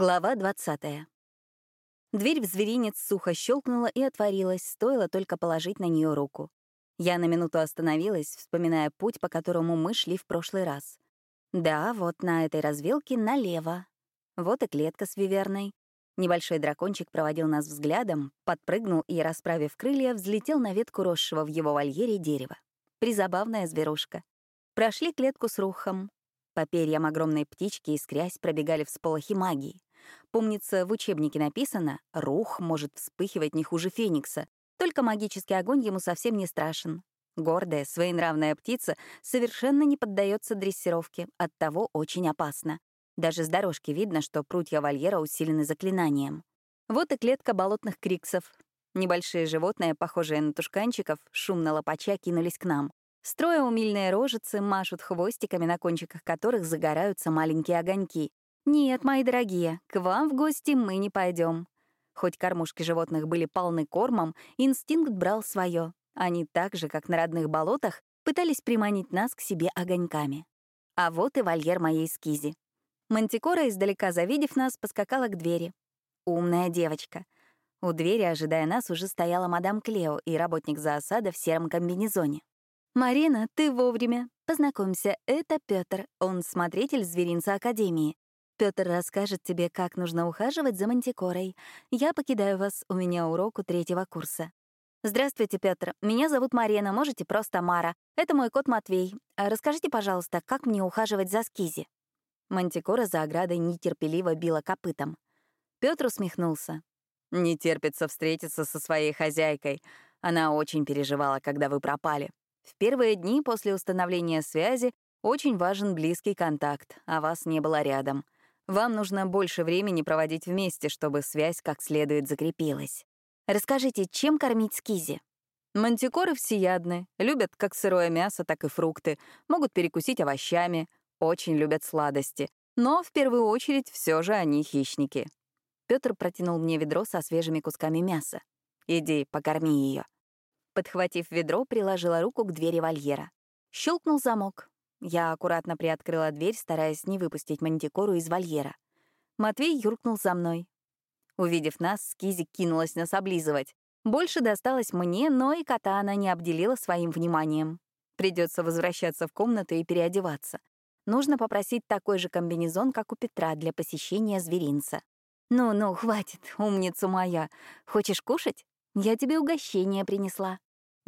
Глава 20. Дверь в зверинец сухо щелкнула и отворилась, стоило только положить на нее руку. Я на минуту остановилась, вспоминая путь, по которому мы шли в прошлый раз. Да, вот на этой развилке налево. Вот и клетка с виверной. Небольшой дракончик проводил нас взглядом, подпрыгнул и, расправив крылья, взлетел на ветку росшего в его вольере дерева. Призабавная зверушка. Прошли клетку с рухом, по перьям огромной птички искрясь пробегали всполохи магии. Помнится, в учебнике написано, рух может вспыхивать не хуже феникса, только магический огонь ему совсем не страшен. Гордая, своенравная птица совершенно не поддается дрессировке, оттого очень опасна. Даже с дорожки видно, что прутья вольера усилены заклинанием. Вот и клетка болотных криксов. Небольшие животные, похожие на тушканчиков, шумно лопача кинулись к нам. Строя умильные рожицы, машут хвостиками, на кончиках которых загораются маленькие огоньки. «Нет, мои дорогие, к вам в гости мы не пойдем. Хоть кормушки животных были полны кормом, инстинкт брал свое. Они так же, как на родных болотах, пытались приманить нас к себе огоньками. А вот и вольер моей скизи. Мантикора, издалека завидев нас, поскакала к двери. Умная девочка. У двери, ожидая нас, уже стояла мадам Клео и работник зоосада в сером комбинезоне. «Марина, ты вовремя. Познакомься, это Пётр, он смотритель зверинца Академии. Пётр расскажет тебе, как нужно ухаживать за мантикорой. Я покидаю вас, у меня урок у третьего курса». «Здравствуйте, Пётр. Меня зовут Марина, можете просто Мара. Это мой кот Матвей. А расскажите, пожалуйста, как мне ухаживать за Скизи?» Мантикора за оградой нетерпеливо била копытом. Пётр усмехнулся. «Не терпится встретиться со своей хозяйкой. Она очень переживала, когда вы пропали. В первые дни после установления связи очень важен близкий контакт, а вас не было рядом. Вам нужно больше времени проводить вместе, чтобы связь как следует закрепилась. Расскажите, чем кормить скизи? Мантикоры всеядны, любят как сырое мясо, так и фрукты, могут перекусить овощами, очень любят сладости. Но в первую очередь все же они хищники. Петр протянул мне ведро со свежими кусками мяса. «Иди, покорми ее. Подхватив ведро, приложила руку к двери вольера. Щелкнул замок. Я аккуратно приоткрыла дверь, стараясь не выпустить мантикору из вольера. Матвей юркнул за мной. Увидев нас, Скизи кинулась нас облизывать. Больше досталось мне, но и кота она не обделила своим вниманием. Придется возвращаться в комнату и переодеваться. Нужно попросить такой же комбинезон, как у Петра, для посещения зверинца. «Ну-ну, хватит, умница моя. Хочешь кушать? Я тебе угощение принесла».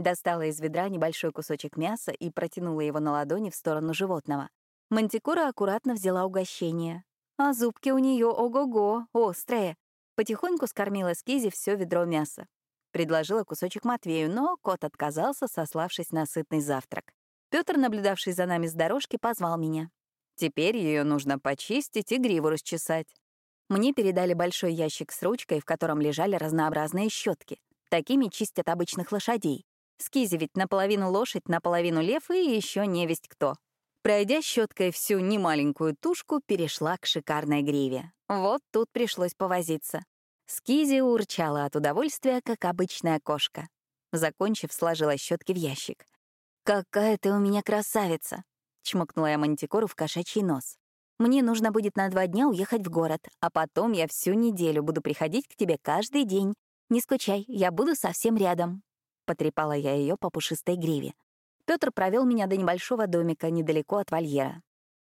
Достала из ведра небольшой кусочек мяса и протянула его на ладони в сторону животного. Мантикора аккуратно взяла угощение. А зубки у нее ого-го, острые. Потихоньку скормила Скизи все ведро мяса. Предложила кусочек Матвею, но кот отказался, сославшись на сытный завтрак. Петр, наблюдавший за нами с дорожки, позвал меня. Теперь ее нужно почистить и гриву расчесать. Мне передали большой ящик с ручкой, в котором лежали разнообразные щетки. Такими чистят обычных лошадей. Скизи ведь наполовину лошадь, наполовину лев и еще невесть кто. Пройдя щеткой всю немаленькую тушку, перешла к шикарной гриве. Вот тут пришлось повозиться. Скизи урчала от удовольствия, как обычная кошка. Закончив, сложила щетки в ящик. «Какая ты у меня красавица!» — чмокнула я мантикору в кошачий нос. «Мне нужно будет на два дня уехать в город, а потом я всю неделю буду приходить к тебе каждый день. Не скучай, я буду совсем рядом» потрепала я ее по пушистой гриве. Петр провел меня до небольшого домика недалеко от вольера.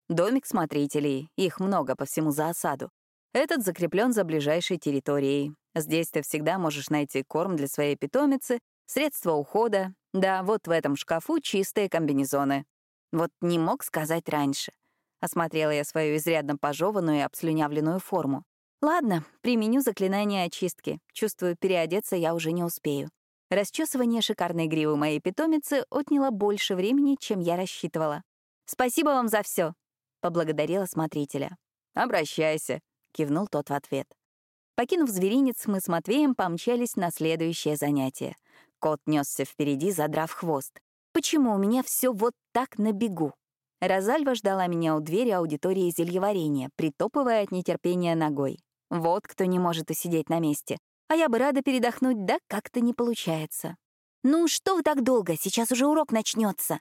Домик смотрителей, их много по всему зоосаду. Этот закреплен за ближайшей территорией. Здесь ты всегда можешь найти корм для своей питомицы, средства ухода. Да, вот в этом шкафу чистые комбинезоны. Вот не мог сказать раньше. Осмотрела я свою изрядно пожеванную и обслюнявленную форму. Ладно, применю заклинание очистки. Чувствую, переодеться я уже не успею. Расчесывание шикарной гривы моей питомицы отняло больше времени, чем я рассчитывала. «Спасибо вам за все, поблагодарила смотрителя. «Обращайся», — кивнул тот в ответ. Покинув зверинец, мы с Матвеем помчались на следующее занятие. Кот несся впереди, задрав хвост. «Почему у меня все вот так на бегу?» Розальва ждала меня у двери аудитории зельеварения, притопывая от нетерпения ногой. Вот кто не может усидеть на месте. А я бы рада передохнуть, да как-то не получается. «Ну что вы так долго? Сейчас уже урок начнется.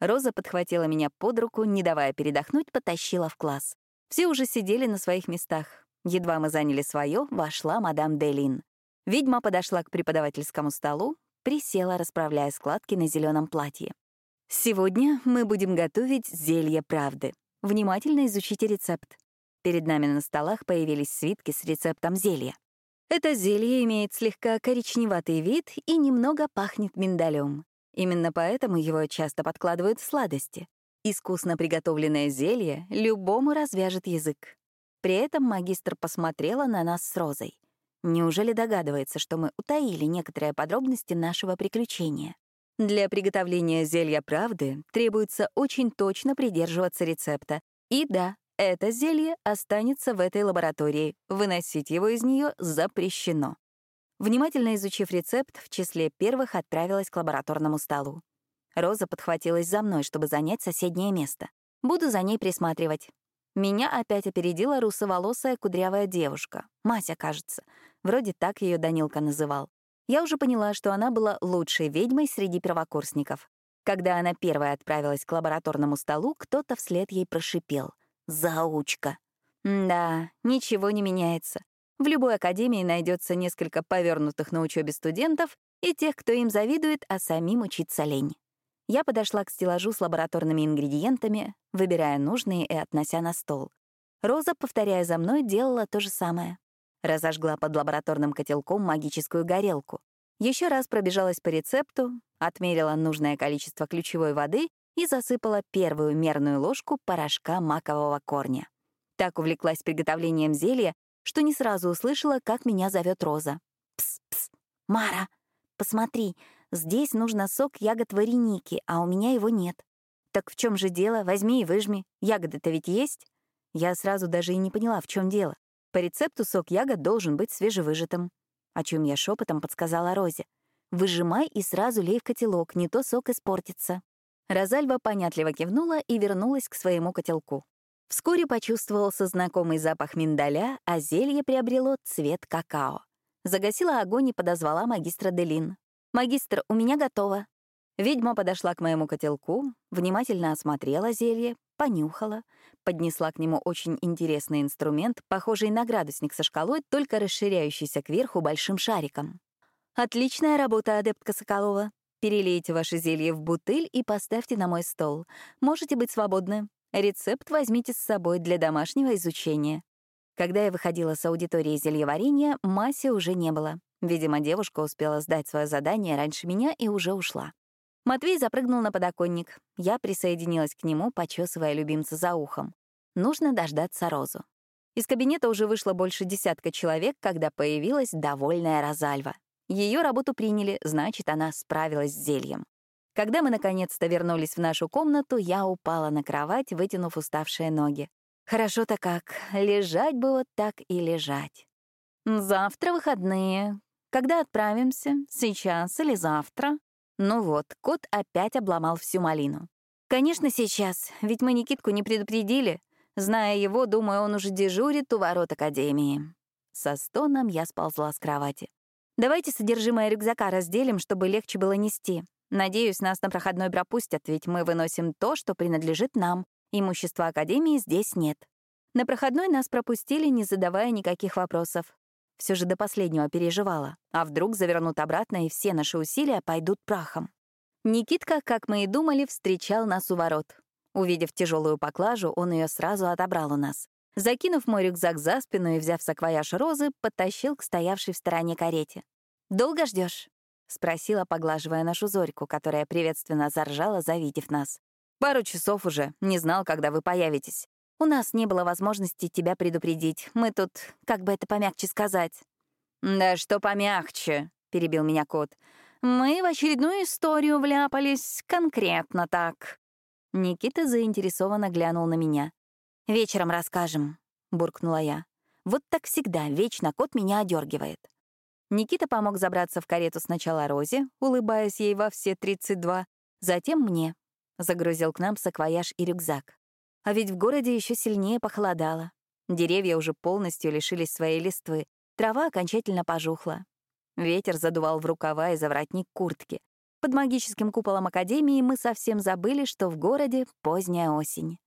Роза подхватила меня под руку, не давая передохнуть, потащила в класс. Все уже сидели на своих местах. Едва мы заняли свое, вошла мадам Делин. Ведьма подошла к преподавательскому столу, присела, расправляя складки на зеленом платье. Сегодня мы будем готовить зелье правды. Внимательно изучите рецепт. Перед нами на столах появились свитки с рецептом зелья. Это зелье имеет слегка коричневатый вид и немного пахнет миндалем. Именно поэтому его часто подкладывают в сладости. Искусно приготовленное зелье любому развяжет язык. При этом магистр посмотрела на нас с Розой. Неужели догадывается, что мы утаили некоторые подробности нашего приключения? Для приготовления зелья правды требуется очень точно придерживаться рецепта. И да, это зелье останется в этой лаборатории. Выносить его из нее запрещено. Внимательно изучив рецепт, в числе первых отправилась к лабораторному столу. Роза подхватилась за мной, чтобы занять соседнее место. Буду за ней присматривать. Меня опять опередила русоволосая кудрявая девушка. Мася, кажется. Вроде так ее Данилка называл. Я уже поняла, что она была лучшей ведьмой среди первокурсников. Когда она первая отправилась к лабораторному столу, кто-то вслед ей прошипел. «Заучка». Да, ничего не меняется. В любой академии найдется несколько повернутых на учебе студентов и тех, кто им завидует, а самим учиться лень. Я подошла к стеллажу с лабораторными ингредиентами, выбирая нужные и относя на стол. Роза, повторяя за мной, делала то же самое. Разожгла под лабораторным котелком магическую горелку. Еще раз пробежалась по рецепту, отмерила нужное количество ключевой воды и засыпала первую мерную ложку порошка макового корня. Так увлеклась приготовлением зелья, что не сразу услышала, как меня зовет Роза. «Пс-пс, Мара, посмотри, здесь нужно сок ягод вареники, а у меня его нет». «Так в чем же дело? Возьми и выжми. Ягоды-то ведь есть?» Я сразу даже и не поняла, в чем дело. По рецепту сок ягод должен быть свежевыжатым. О чем я шепотом подсказала Розе. Выжимай и сразу лей в котелок, не то сок испортится. Розальва понятливо кивнула и вернулась к своему котелку. Вскоре почувствовался знакомый запах миндаля, а зелье приобрело цвет какао. Загасила огонь и подозвала магистра Делин. «Магистр, у меня готово». Ведьма подошла к моему котелку, внимательно осмотрела зелье, понюхала, поднесла к нему очень интересный инструмент, похожий на градусник со шкалой, только расширяющийся кверху большим шариком. «Отличная работа, адептка Соколова. Перелейте ваше зелье в бутыль и поставьте на мой стол. Можете быть свободны. Рецепт возьмите с собой для домашнего изучения». Когда я выходила с аудитории зельеварения, Маси уже не было. Видимо, девушка успела сдать свое задание раньше меня и уже ушла. Матвей запрыгнул на подоконник. Я присоединилась к нему, почесывая любимца за ухом. Нужно дождаться Розу. Из кабинета уже вышло больше десятка человек, когда появилась довольная Розальва. Ее работу приняли, значит, она справилась с зельем. Когда мы наконец-то вернулись в нашу комнату, я упала на кровать, вытянув уставшие ноги. Хорошо-то как, лежать бы вот так и лежать. Завтра выходные. Когда отправимся? Сейчас или завтра? Ну вот, кот опять обломал всю малину. Конечно, сейчас, ведь мы Никитку не предупредили. Зная его, думаю, он уже дежурит у ворот Академии. Со стоном я сползла с кровати. Давайте содержимое рюкзака разделим, чтобы легче было нести. Надеюсь, нас на проходной пропустят, ведь мы выносим то, что принадлежит нам. Имущества Академии здесь нет. На проходной нас пропустили, не задавая никаких вопросов. Все же до последнего переживала. А вдруг завернут обратно, и все наши усилия пойдут прахом. Никитка, как мы и думали, встречал нас у ворот. Увидев тяжелую поклажу, он ее сразу отобрал у нас. Закинув мой рюкзак за спину и взяв саквояж розы, подтащил к стоявшей в стороне карете. «Долго ждешь? спросила, поглаживая нашу Зорьку, которая приветственно заржала, завидев нас. «Пару часов уже. Не знал, когда вы появитесь. У нас не было возможности тебя предупредить. Мы тут, как бы это помягче сказать. «Да что помягче», — перебил меня кот. «Мы в очередную историю вляпались, конкретно так». Никита заинтересованно глянул на меня. «Вечером расскажем», — буркнула я. «Вот так всегда, вечно кот меня одергивает. Никита помог забраться в карету сначала Розе, улыбаясь ей во все 32, затем мне. Загрузил к нам саквояж и рюкзак. А ведь в городе еще сильнее похолодало. Деревья уже полностью лишились своей листвы, трава окончательно пожухла. Ветер задувал в рукава и за воротник куртки. Под магическим куполом Академии мы совсем забыли, что в городе поздняя осень.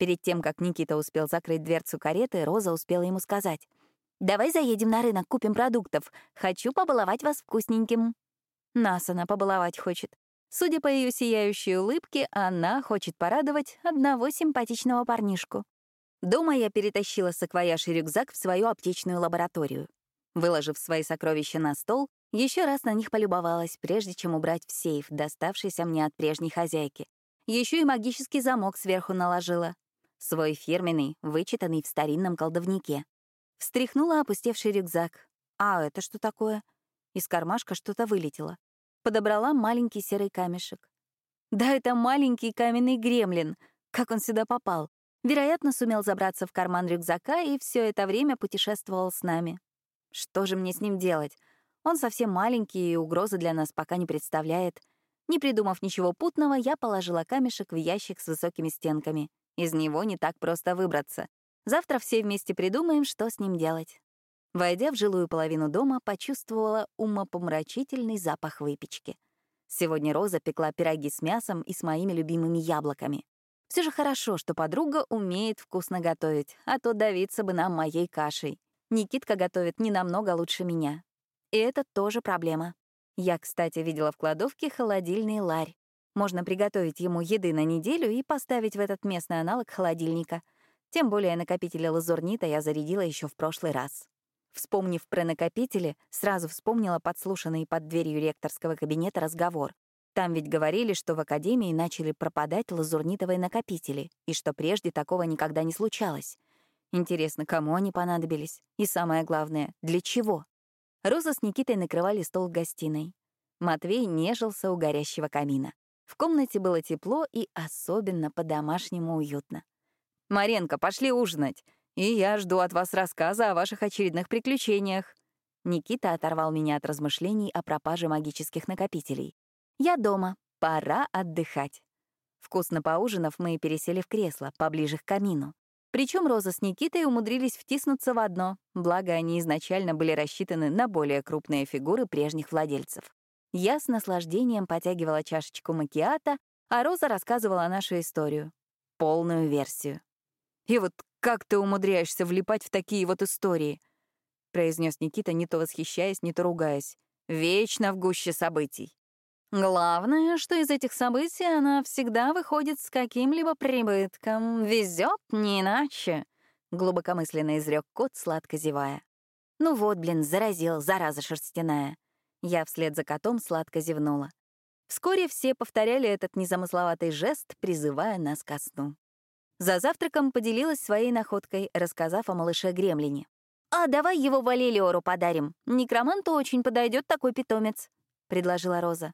Перед тем, как Никита успел закрыть дверцу кареты, Роза успела ему сказать. «Давай заедем на рынок, купим продуктов. Хочу побаловать вас вкусненьким». Нас она побаловать хочет. Судя по ее сияющей улыбке, она хочет порадовать одного симпатичного парнишку. Дома я перетащила саквояж и рюкзак в свою аптечную лабораторию. Выложив свои сокровища на стол, еще раз на них полюбовалась, прежде чем убрать в сейф, доставшийся мне от прежней хозяйки. Еще и магический замок сверху наложила. Свой фирменный, вычитанный в старинном колдовнике. Встряхнула опустевший рюкзак. А это что такое? Из кармашка что-то вылетело. Подобрала маленький серый камешек. Да, это маленький каменный гремлин. Как он сюда попал? Вероятно, сумел забраться в карман рюкзака и все это время путешествовал с нами. Что же мне с ним делать? Он совсем маленький и угрозы для нас пока не представляет. Не придумав ничего путного, я положила камешек в ящик с высокими стенками. Из него не так просто выбраться. Завтра все вместе придумаем, что с ним делать. Войдя в жилую половину дома, почувствовала умопомрачительный запах выпечки. Сегодня Роза пекла пироги с мясом и с моими любимыми яблоками. Все же хорошо, что подруга умеет вкусно готовить, а то давиться бы нам моей кашей. Никитка готовит не намного лучше меня. И это тоже проблема. Я, кстати, видела в кладовке холодильный ларь. Можно приготовить ему еды на неделю и поставить в этот местный аналог холодильника. Тем более накопители лазурнита я зарядила еще в прошлый раз. Вспомнив про накопители, сразу вспомнила подслушанный под дверью ректорского кабинета разговор. Там ведь говорили, что в академии начали пропадать лазурнитовые накопители, и что прежде такого никогда не случалось. Интересно, кому они понадобились? И самое главное, для чего? Роза с Никитой накрывали стол в гостиной. Матвей нежился у горящего камина. В комнате было тепло и особенно по-домашнему уютно. «Маренко, пошли ужинать, и я жду от вас рассказа о ваших очередных приключениях». Никита оторвал меня от размышлений о пропаже магических накопителей. «Я дома, пора отдыхать». Вкусно поужинав, мы пересели в кресло, поближе к камину. Причем Роза с Никитой умудрились втиснуться в одно, благо они изначально были рассчитаны на более крупные фигуры прежних владельцев. Я с наслаждением потягивала чашечку макиата, а Роза рассказывала нашу историю. Полную версию. «И вот как ты умудряешься влипать в такие вот истории?» — произнес Никита, не то восхищаясь, не то ругаясь. «Вечно в гуще событий». Главное, что из этих событий она всегда выходит с каким-либо прибытком. Везет не иначе, — глубокомысленно изрек кот, сладко зевая. Ну вот, блин, заразил, зараза шерстяная. Я вслед за котом сладко зевнула. Вскоре все повторяли этот незамысловатый жест, призывая нас ко сну. За завтраком поделилась своей находкой, рассказав о малыше Гремлине. «А давай его Валелиору подарим. Некроманту очень подойдет такой питомец», — предложила Роза.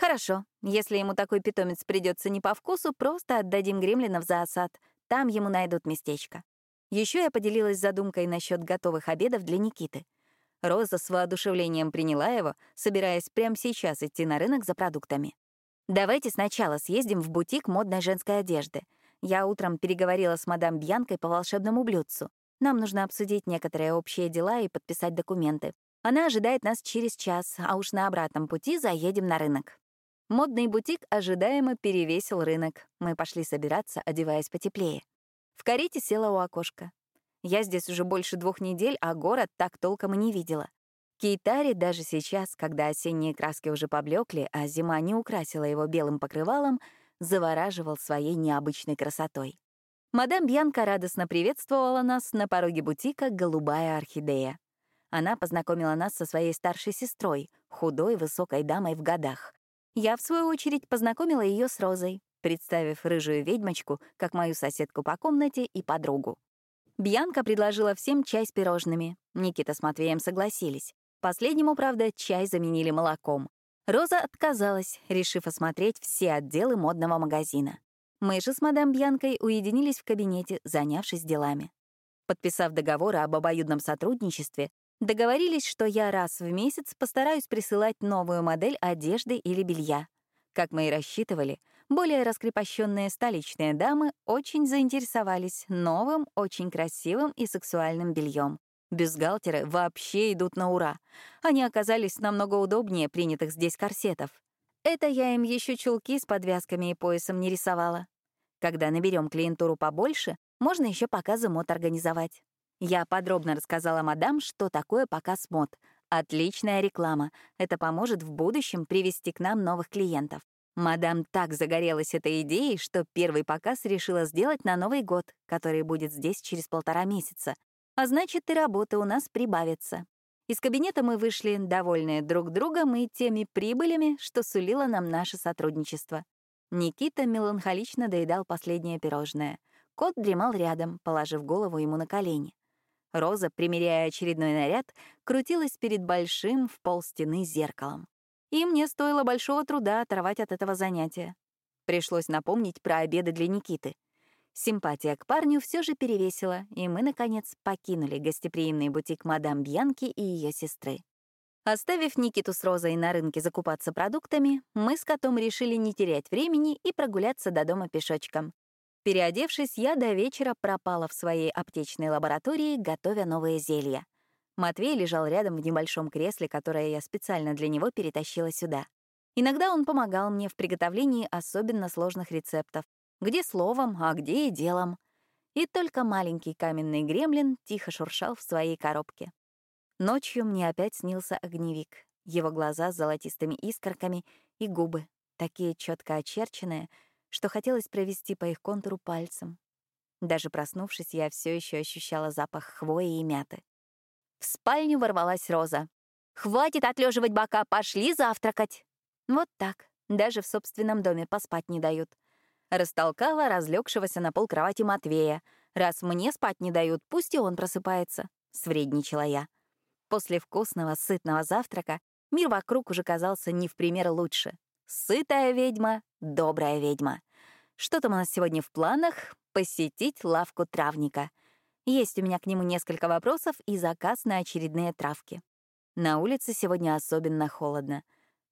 Хорошо, если ему такой питомец придется не по вкусу, просто отдадим гремлинов за осад. Там ему найдут местечко. Еще я поделилась задумкой насчет готовых обедов для Никиты. Роза с воодушевлением приняла его, собираясь прямо сейчас идти на рынок за продуктами. «Давайте сначала съездим в бутик модной женской одежды. Я утром переговорила с мадам Бьянкой по волшебному блюдцу. Нам нужно обсудить некоторые общие дела и подписать документы. Она ожидает нас через час, а уж на обратном пути заедем на рынок. Модный бутик ожидаемо перевесил рынок. Мы пошли собираться, одеваясь потеплее. В карете села у окошка. Я здесь уже больше двух недель, а город так толком и не видела. Кейтари даже сейчас, когда осенние краски уже поблекли, а зима не украсила его белым покрывалом, завораживал своей необычной красотой. Мадам Бьянка радостно приветствовала нас на пороге бутика «Голубая орхидея». Она познакомила нас со своей старшей сестрой, худой высокой дамой в годах. Я, в свою очередь, познакомила ее с Розой, представив рыжую ведьмочку как мою соседку по комнате и подругу. Бьянка предложила всем чай с пирожными. Никита с Матвеем согласились. Последнему, правда, чай заменили молоком. Роза отказалась, решив осмотреть все отделы модного магазина. Мы же с мадам Бьянкой уединились в кабинете, занявшись делами. Подписав договор об обоюдном сотрудничестве, Договорились, что я раз в месяц постараюсь присылать новую модель одежды или белья. Как мы и рассчитывали, более раскрепощенные столичные дамы очень заинтересовались новым, очень красивым и сексуальным бельем. Бюстгальтеры вообще идут на ура. Они оказались намного удобнее принятых здесь корсетов. Это я им еще чулки с подвязками и поясом не рисовала. Когда наберем клиентуру побольше, можно еще показы мод организовать. Я подробно рассказала мадам, что такое показ мод. Отличная реклама. Это поможет в будущем привести к нам новых клиентов. Мадам так загорелась этой идеей, что первый показ решила сделать на Новый год, который будет здесь через полтора месяца. А значит, и работа у нас прибавится. Из кабинета мы вышли, довольные друг другом и теми прибылями, что сулило нам наше сотрудничество. Никита меланхолично доедал последнее пирожное. Кот дремал рядом, положив голову ему на колени. Роза, примеряя очередной наряд, крутилась перед большим в пол стены зеркалом. И мне стоило большого труда оторвать от этого занятия. Пришлось напомнить про обеды для Никиты. Симпатия к парню все же перевесила, и мы, наконец, покинули гостеприимный бутик мадам Бьянки и ее сестры. Оставив Никиту с Розой на рынке закупаться продуктами, мы с котом решили не терять времени и прогуляться до дома пешочком. Переодевшись, я до вечера пропала в своей аптечной лаборатории, готовя новые зелья. Матвей лежал рядом в небольшом кресле, которое я специально для него перетащила сюда. Иногда он помогал мне в приготовлении особенно сложных рецептов, где словом, а где и делом. И только маленький каменный гремлин тихо шуршал в своей коробке. Ночью мне опять снился огневик. Его глаза с золотистыми искорками и губы, такие четко очерченные — что хотелось провести по их контуру пальцем. Даже проснувшись, я все еще ощущала запах хвои и мяты. В спальню ворвалась Роза. «Хватит отлеживать бока, пошли завтракать!» Вот так, даже в собственном доме поспать не дают. Растолкала разлегшегося на пол кровати Матвея. «Раз мне спать не дают, пусть и он просыпается», — свредничала я. После вкусного, сытного завтрака мир вокруг уже казался не в пример лучше. Сытая ведьма, добрая ведьма. Что там у нас сегодня в планах? Посетить лавку травника. Есть у меня к нему несколько вопросов и заказ на очередные травки. На улице сегодня особенно холодно.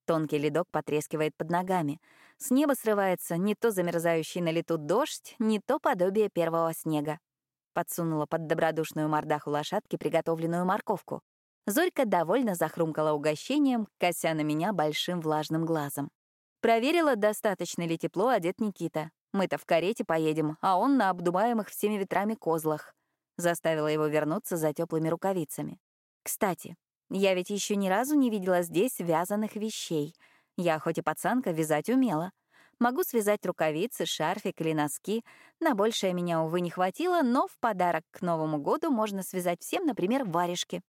Тонкий ледок потрескивает под ногами. С неба срывается не то замерзающий на лету дождь, не то подобие первого снега. Подсунула под добродушную мордаху лошадки приготовленную морковку. Зорька довольно захрумкала угощением, кося на меня большим влажным глазом. Проверила, достаточно ли тепло одет Никита. Мы-то в карете поедем, а он на обдуваемых всеми ветрами козлах. Заставила его вернуться за теплыми рукавицами. Кстати, я ведь еще ни разу не видела здесь вязаных вещей. Я хоть и пацанка, вязать умела. Могу связать рукавицы, шарфик или носки. На большее меня, увы, не хватило, но в подарок к Новому году можно связать всем, например, варежки.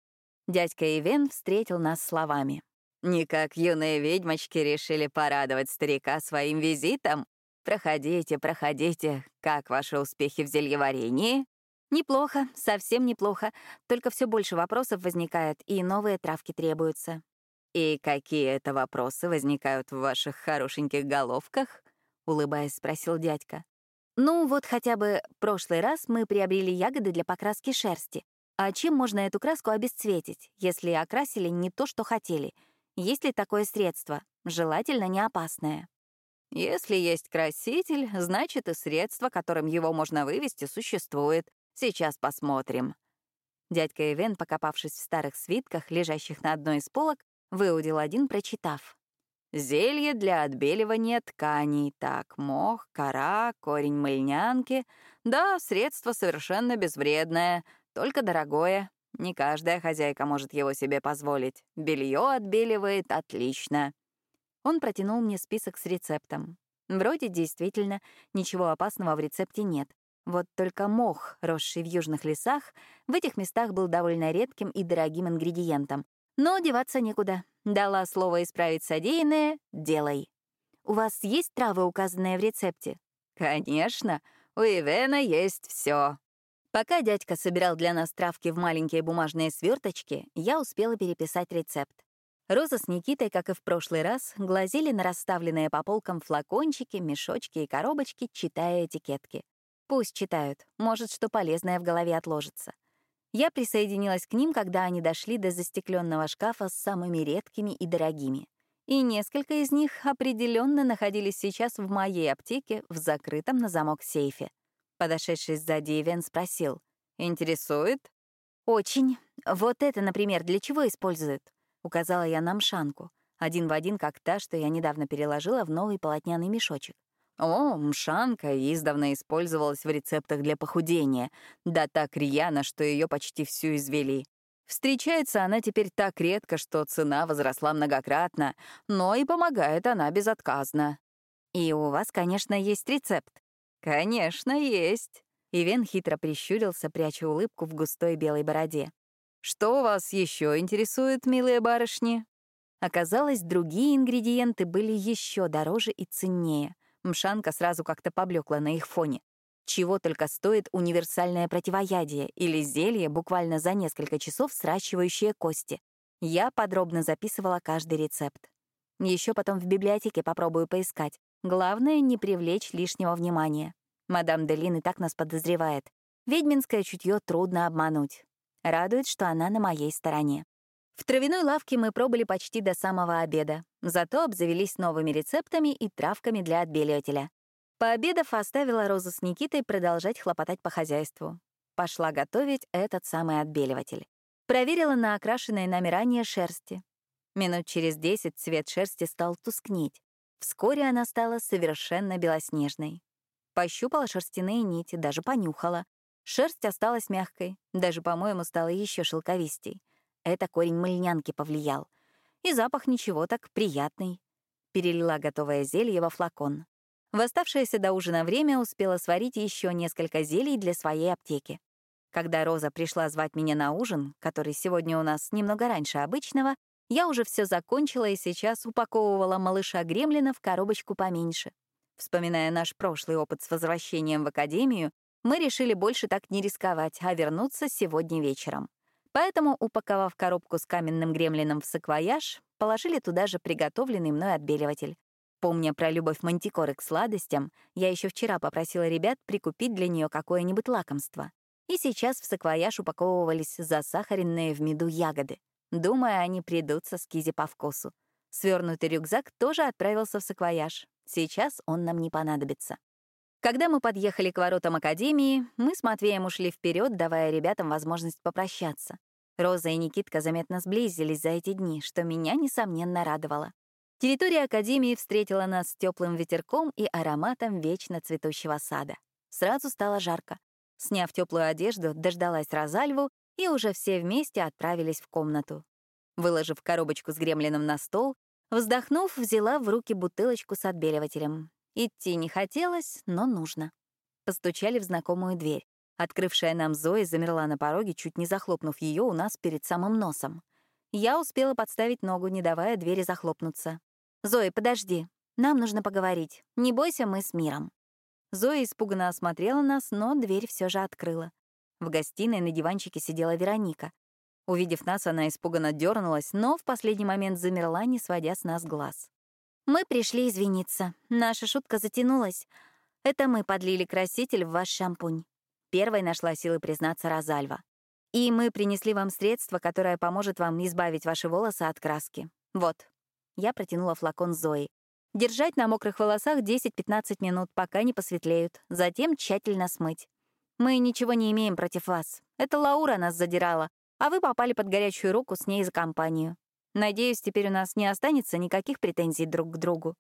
Дядька Ивен встретил нас словами. Никак юные ведьмочки решили порадовать старика своим визитом. Проходите, проходите. Как ваши успехи в зельеварении? Неплохо, совсем неплохо. Только все больше вопросов возникает, и новые травки требуются. И какие это вопросы возникают в ваших хорошеньких головках? Улыбаясь, спросил дядька. Ну, вот хотя бы прошлый раз мы приобрели ягоды для покраски шерсти. А чем можно эту краску обесцветить, если окрасили не то, что хотели — есть ли такое средство? Желательно не опасное. Если есть краситель, значит и средство, которым его можно вывести, существует. Сейчас посмотрим. Дядька Ивен, покопавшись в старых свитках, лежащих на одной из полок, выудил один, прочитав. Зелье для отбеливания тканей. Так, мох, кора, корень мыльнянки. Да, средство совершенно безвредное, только дорогое. Не каждая хозяйка может его себе позволить. Белье отбеливает отлично. Он протянул мне список с рецептом. Вроде действительно ничего опасного в рецепте нет. Вот только мох, росший в южных лесах, в этих местах был довольно редким и дорогим ингредиентом. Но деваться некуда. Дала слово исправить содеянное — делай. У вас есть травы, указанные в рецепте? Конечно, у Ивена есть все. Пока дядька собирал для нас травки в маленькие бумажные сверточки, я успела переписать рецепт. Роза с Никитой, как и в прошлый раз, глазели на расставленные по полкам флакончики, мешочки и коробочки, читая этикетки. Пусть читают, может, что полезное в голове отложится. Я присоединилась к ним, когда они дошли до застекленного шкафа с самыми редкими и дорогими. И несколько из них определенно находились сейчас в моей аптеке в закрытом на замок сейфе. Подошедший сзади Ивен спросил. «Интересует?» «Очень. Вот это, например, для чего используют?» Указала я на мшанку. Один в один, как та, что я недавно переложила в новый полотняный мешочек. О, мшанка издавна использовалась в рецептах для похудения, да так рьяно, что ее почти всю извели. Встречается она теперь так редко, что цена возросла многократно, но и помогает она безотказно. И у вас, конечно, есть рецепт. Конечно, есть. Ивен хитро прищурился, пряча улыбку в густой белой бороде. Что вас еще интересует, милые барышни? Оказалось, другие ингредиенты были еще дороже и ценнее. Мшанка сразу как-то поблекла на их фоне. Чего только стоит универсальное противоядие или зелье, буквально за несколько часов сращивающее кости. Я подробно записывала каждый рецепт. Еще потом в библиотеке попробую поискать. Главное — не привлечь лишнего внимания. Мадам Делин и так нас подозревает. Ведьминское чутье трудно обмануть. Радует, что она на моей стороне. В травяной лавке мы пробыли почти до самого обеда, зато обзавелись новыми рецептами и травками для отбеливателя. Пообедав, оставила Розу с Никитой продолжать хлопотать по хозяйству. Пошла готовить этот самый отбеливатель. Проверила на окрашенной нами ранее шерсти. Минут через десять цвет шерсти стал тускнеть. Вскоре она стала совершенно белоснежной. Пощупала шерстяные нити, даже понюхала. Шерсть осталась мягкой, даже, по-моему, стала еще шелковистей. Это корень мыльнянки повлиял. И запах ничего так приятный. Перелила готовое зелье во флакон. В оставшееся до ужина время успела сварить еще несколько зелий для своей аптеки. Когда Роза пришла звать меня на ужин, который сегодня у нас немного раньше обычного, я уже все закончила и сейчас упаковывала малыша Гремлина в коробочку поменьше. Вспоминая наш прошлый опыт с возвращением в академию, мы решили больше так не рисковать, а вернуться сегодня вечером. Поэтому, упаковав коробку с каменным гремлином в саквояж, положили туда же приготовленный мной отбеливатель. Помня про любовь Мантикоры к сладостям, я еще вчера попросила ребят прикупить для нее какое-нибудь лакомство. И сейчас в саквояж упаковывались засахаренные в меду ягоды. Думая, они придут со скизи по вкусу. Свернутый рюкзак тоже отправился в саквояж. Сейчас он нам не понадобится. Когда мы подъехали к воротам Академии, мы с Матвеем ушли вперед, давая ребятам возможность попрощаться. Роза и Никитка заметно сблизились за эти дни, что меня, несомненно, радовало. Территория Академии встретила нас теплым ветерком и ароматом вечно цветущего сада. Сразу стало жарко. Сняв теплую одежду, дождалась Розальву, и уже все вместе отправились в комнату. Выложив коробочку с гремлином на стол, вздохнув, взяла в руки бутылочку с отбеливателем. Идти не хотелось, но нужно. Постучали в знакомую дверь. Открывшая нам Зоя замерла на пороге, чуть не захлопнув ее у нас перед самым носом. Я успела подставить ногу, не давая двери захлопнуться. «Зоя, подожди. Нам нужно поговорить. Не бойся, мы с миром». Зоя испуганно осмотрела нас, но дверь все же открыла. В гостиной на диванчике сидела Вероника. Увидев нас, она испуганно дернулась, но в последний момент замерла, не сводя с нас глаз. «Мы пришли извиниться. Наша шутка затянулась. Это мы подлили краситель в ваш шампунь». Первой нашла силы признаться Розальва. «И мы принесли вам средство, которое поможет вам избавить ваши волосы от краски. Вот, я протянула флакон Зои. Держать на мокрых волосах 10-15 минут, пока не посветлеют, затем тщательно смыть. Мы ничего не имеем против вас. Это Лаура нас задирала, а вы попали под горячую руку с ней за компанию. Надеюсь, теперь у нас не останется никаких претензий друг к другу.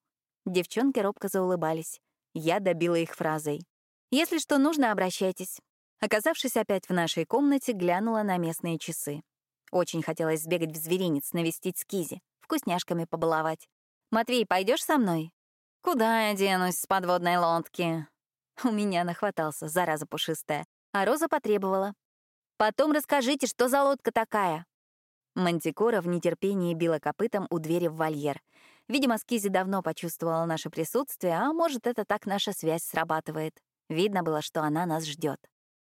Девчонки робко заулыбались. Я добила их фразой. «Если что нужно, обращайтесь». Оказавшись опять в нашей комнате, глянула на местные часы. Очень хотелось сбегать в зверинец, навестить Скизи вкусняшками побаловать. «Матвей, пойдешь со мной?» «Куда я денусь с подводной лодки?» У меня нахватался, зараза пушистая. А Роза потребовала. «Потом расскажите, что за лодка такая?» Мантикора в нетерпении била копытом у двери в вольер. Видимо, Скизи давно почувствовала наше присутствие, а может, это так наша связь срабатывает. Видно было, что она нас ждет.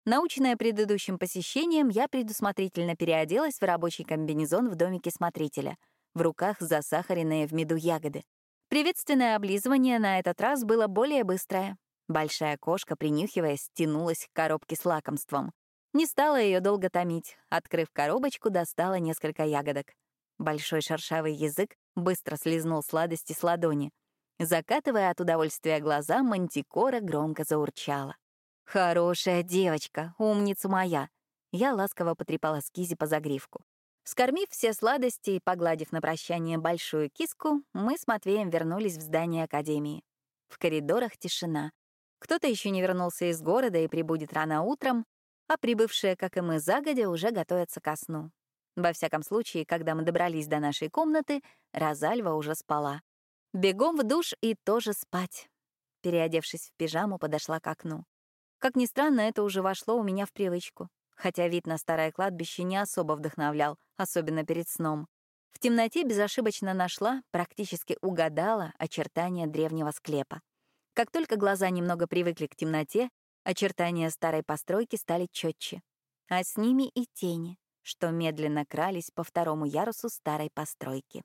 Наученная предыдущим посещением, я предусмотрительно переоделась в рабочий комбинезон в домике смотрителя — в руках засахаренные в меду ягоды. Приветственное облизывание на этот раз было более быстрое. Большая кошка, принюхиваясь, тянулась к коробке с лакомством. Не стала ее долго томить. Открыв коробочку, достала несколько ягодок. Большой шершавый язык быстро слизнул сладости с ладони. Закатывая от удовольствия глаза, мантикора громко заурчала. «Хорошая девочка, умница моя!» Я ласково потрепала Скизи по загривку. Скормив все сладости и погладив на прощание большую киску, мы с Матвеем вернулись в здание Академии. В коридорах тишина. Кто-то еще не вернулся из города и прибудет рано утром, а прибывшие, как и мы загодя, уже готовятся ко сну. Во всяком случае, когда мы добрались до нашей комнаты, Розальва уже спала. Бегом в душ и тоже спать. Переодевшись в пижаму, подошла к окну. Как ни странно, это уже вошло у меня в привычку, хотя вид на старое кладбище не особо вдохновлял, особенно перед сном. В темноте безошибочно нашла, практически угадала очертания древнего склепа. Как только глаза немного привыкли к темноте, очертания старой постройки стали четче, а с ними и тени, что медленно крались по второму ярусу старой постройки.